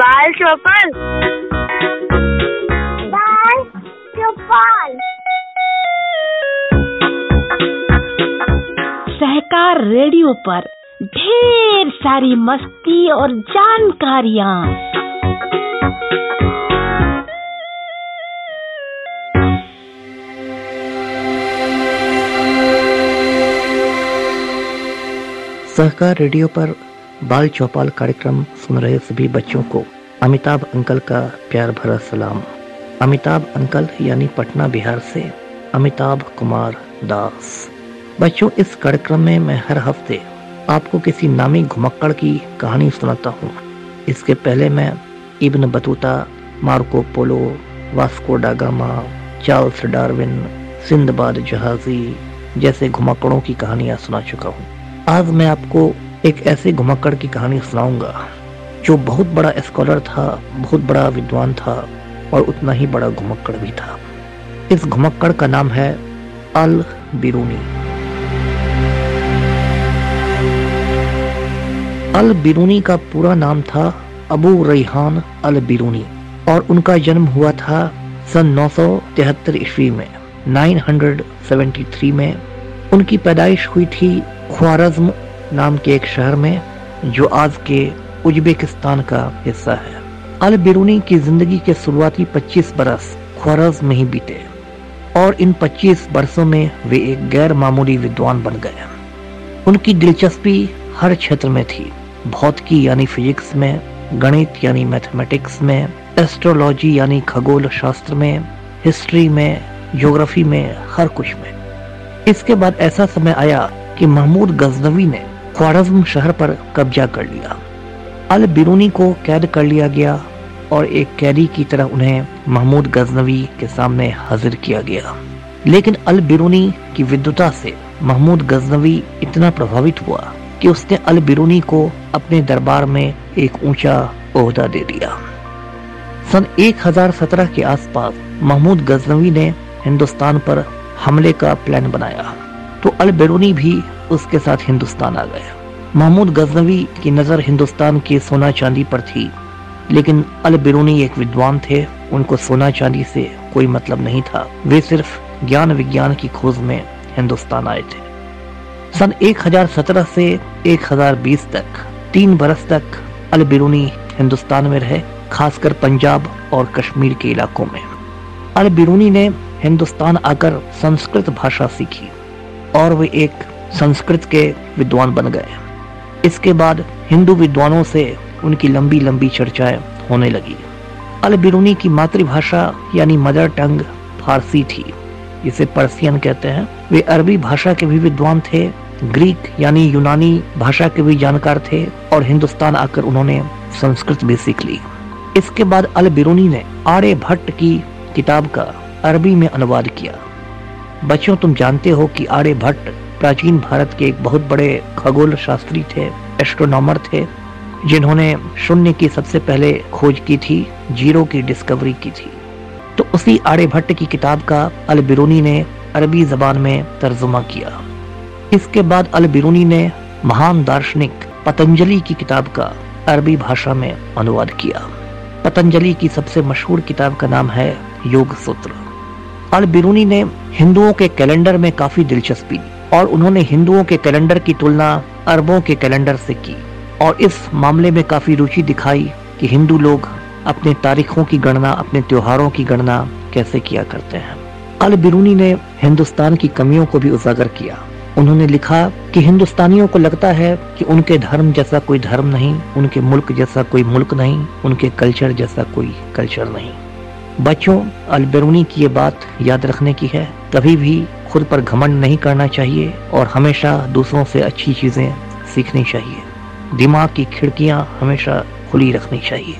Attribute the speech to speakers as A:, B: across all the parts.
A: बाल चौपल।
B: बाल चौपाल।
C: सहकार रेडियो पर ढेर सारी मस्ती और जानकारियाँ।
D: सहकार रेडियो पर बाल चौपाल कार्यक्रम सुन रहे सभी बच्चों को अमिताभ अंकल का प्यार भरा सलाम। अमिताभ अंकल यानी पटना बिहार से अमिताभ कुमार दास। बच्चों, इस कार्यक्रम में मैं हर हफ़्ते आपको किसी नामी घुमक्कड़ की कहानी सुनाता हूँ। इसके पहले मैं Ibn Battuta, Marco Polo, Vasco da Gama Charles Darwin, Sindbad जहाजी जैसे घुमक्कड़ों की कहानियाँ सुना चुका हूँ। आज मैं आपको एक ऐसे घुमक्कड़ की कहानी सुनाऊँगा, जो बहुत बड़ा स्कॉलर था, बहुत बड़ा विद्वान था, और उतना ही बड़ा घुमक्कड़ भी था। इस घुमक्कड़ का नाम है अल बिरूनी। अल बिरूनी का पूरा नाम था अबू रईहान अल बिरूनी, और उनका जन्म हुआ था सन नौ सौ तिहत्तर ईस्वी में 973 में। उनकी पैदाइश हुई थी ख्वारज्म नाम के एक शहर में, जो आज के उज्बेकिस्तान का हिस्सा है। अल बिरूनी की ज़िंदगी के शुरुआती 25 बरस ख्वारज्म में ही बीते, और इन 25 बरसों में वे एक गैर मामूली विद्वान बन गए। उनकी दिलचस्पी हर क्षेत्र में थी। भौतिकी यानी फिजिक्स में, गणित यानी मैथमेटिक्स में, एस्ट्रोलॉजी यानी खगोल शास्त्र में, हिस्ट्री में, ज्योग्राफी में, हर कुछ में। इसके बाद ऐसा समय आया कि महमूद गजनवी ने ख्वारज्म शहर पर कब्जा कर लिया। अल बिरूनी को कैद कर लिया गया और एक कैदी की तरह उन्हें महमूद गजनवी के सामने हाजिर किया गया। लेकिन अल बिरूनी की विद्वता से महमूद गजनवी इतना प्रभावित हुआ कि उसने अल बिरूनी को अपने दरबार में एक ऊँचा ओहदा दे दिया। सन 1017 के आसपास महमूद गजनवी ने हिंदुस्तान पर हमले का प्लान बनाया। तो अल बेरूनी भी उसके साथ हिंदुस्तान आ गए। महमूद गजनवी की नज़र हिंदुस्तान के सोना चांदी पर थी, लेकिन अल बिरूनी एक विद्वान थे, उनको सोना चांदी से कोई मतलब नहीं था। वे सिर्फ़ ज्ञान विज्ञान की खोज में हिंदुस्तान आए थे। सन 1017 से 1020 तक, तीन बरस तक अल बिरूनी हिंदुस्तान में रहे, खासकर पंजाब और कश्मीर के इलाकों में। अल बिरूनी ने हिंदुस्तान आकर संस्कृत भाषा सीखी। और वे एक संस्कृत के विद्वान बन गए। इसके बाद हिंदू विद्वानों से उनकी लंबी लंबी चर्चाएँ होने लगी। अल बिरूनी की मातृभाषा यानी मदर टंग फारसी थी। इसे पर्सियन कहते हैं। वे अरबी भाषा के भी विद्वान थे, ग्रीक यानी यूनानी भाषा के भी जानकार थे और हिंदुस्तान आकर उन्होंने संस्कृत भी सीख ली। इसके बाद अल बिरूनी ने आर्य भट्ट की किताब का अरबी में अनुवाद किया। बच्चों, तुम जानते हो कि आर्य भट्ट प्राचीन भारत के एक बहुत बड़े खगोल शास्त्री थे एस्ट्रोनॉमर थे, जिन्होंने शून्य की सबसे पहले खोज की थी, ज़ीरो की डिस्कवरी की थी। तो उसी आर्य भट्ट की किताब का अल बिरूनी ने अरबी जबान में तर्जुमा किया। इसके बाद अल बिरूनी ने महान दार्शनिक पतंजलि की किताब का अरबी भाषा में अनुवाद किया। पतंजलि की सबसे मशहूर किताब का नाम है योग सूत्र अल बिरूनी ने हिंदुओं के कैलेंडर में काफ़ी दिलचस्पी ली और उन्होंने हिंदुओं के कैलेंडर की तुलना अरबों के कैलेंडर से की और इस मामले में काफ़ी रुचि दिखाई कि हिंदू लोग अपने तारीखों की गणना, अपने त्योहारों की गणना कैसे किया करते हैं। अल बिरूनी ने हिंदुस्तान की कमियों को भी उजागर किया। उन्होंने लिखा कि हिंदुस्तानियों को लगता है कि उनके धर्म जैसा कोई धर्म नहीं, उनके मुल्क जैसा कोई मुल्क नहीं, उनके कल्चर जैसा कोई कल्चर नहीं। बच्चों, अलबरूनी की ये बात याद रखने की है। कभी भी खुद पर घमंड नहीं करना चाहिए और हमेशा दूसरों से अच्छी चीज़ें सीखनी चाहिए। दिमाग की खिड़कियाँ हमेशा खुली रखनी चाहिए।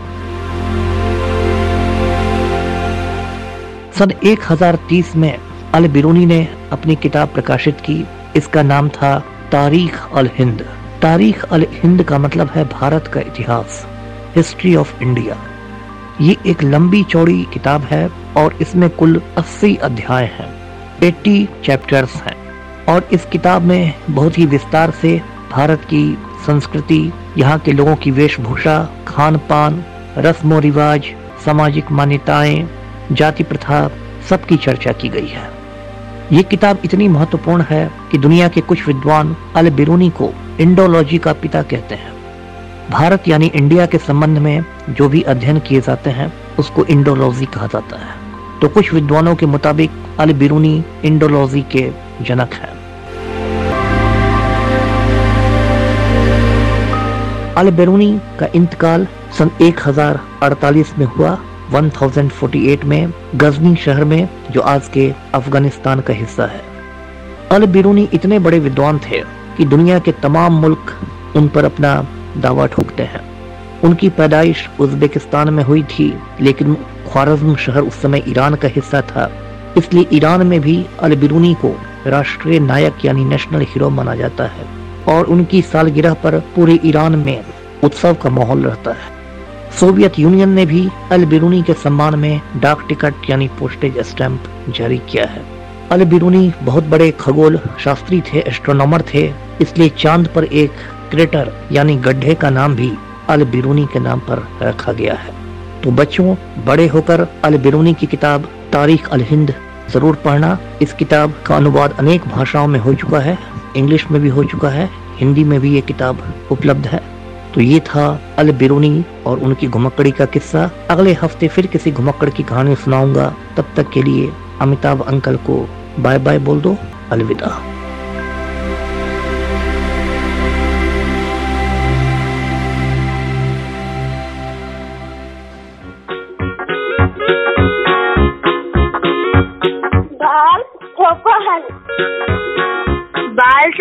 D: सन 1030 में अल बिरूनी ने अपनी किताब प्रकाशित की। इसका नाम था तारीख अल हिंद तारीख अल हिंद का मतलब है भारत का इतिहास, हिस्ट्री ऑफ़ इंडिया। ये एक लंबी चौड़ी किताब है और इसमें कुल 80 अध्याय हैं 80 चैप्टर्स हैं। और इस किताब में बहुत ही विस्तार से भारत की संस्कृति, यहाँ के लोगों की वेशभूषा खान पान रस्म रिवाज सामाजिक मान्यताएँ, जाति प्रथा, सबकी चर्चा की गई है। ये किताब इतनी महत्वपूर्ण है कि दुनिया के कुछ विद्वान अल बिरूनी को इंडोलॉजी का पिता कहते हैं। भारत यानी इंडिया के संबंध में जो भी अध्ययन किए जाते हैं, उसको इंडोलॉजी कहा जाता है। तो कुछ विद्वानों के मुताबिक, अल बिरूनी इंडोलॉजी के जनक हैं। अल बेरूनी का इंतकाल सन 1048 में हुआ 1048 में गजनी शहर में, जो आज के अफ़गानिस्तान का हिस्सा है। अल बिरूनी इतने बड़े विद्वान थे कि दुनिया के तमाम मुल्क उन पर अपना दावा ठोकते हैं। उनकी पैदाइश उज्बेकिस्तान में हुई थी, लेकिन ख्वारज्म शहर उस समय ईरान का हिस्सा था। इसलिए ईरान में भी अल बिरूनी को राष्ट्रीय नायक यानी नेशनल हीरो माना जाता है और उनकी सालगिरह पर पूरे ईरान में उत्सव का माहौल रहता है। सोवियत यूनियन ने भी अल बिरूनी के सम्मान में डाक टिकट यानी पोस्टेज स्टैंप जारी किया है। अल बिरूनी बहुत बड़े खगोल शास्त्री थे, एस्ट्रोनॉमर थे, इसलिए चाँद पर एक क्रेटर यानी गड्ढे का नाम भी अल बिरूनी के नाम पर रखा गया है। तो बच्चों, बड़े होकर अल बिरूनी की किताब तारीख अल हिंद ज़रूर पढ़ना। इस किताब का अनुवाद अनेक भाषाओं में हो चुका है, इंग्लिश में भी हो चुका है, हिंदी में भी ये किताब उपलब्ध है। तो ये था अल बिरूनी और उनकी घुमक्कड़ी का किस्सा। अगले हफ़्ते फिर किसी घुमक्कड़ की कहानी सुनाऊँगा। तब तक के लिए अमिताभ अंकल को बाय बाय बोल दो। अलविदा।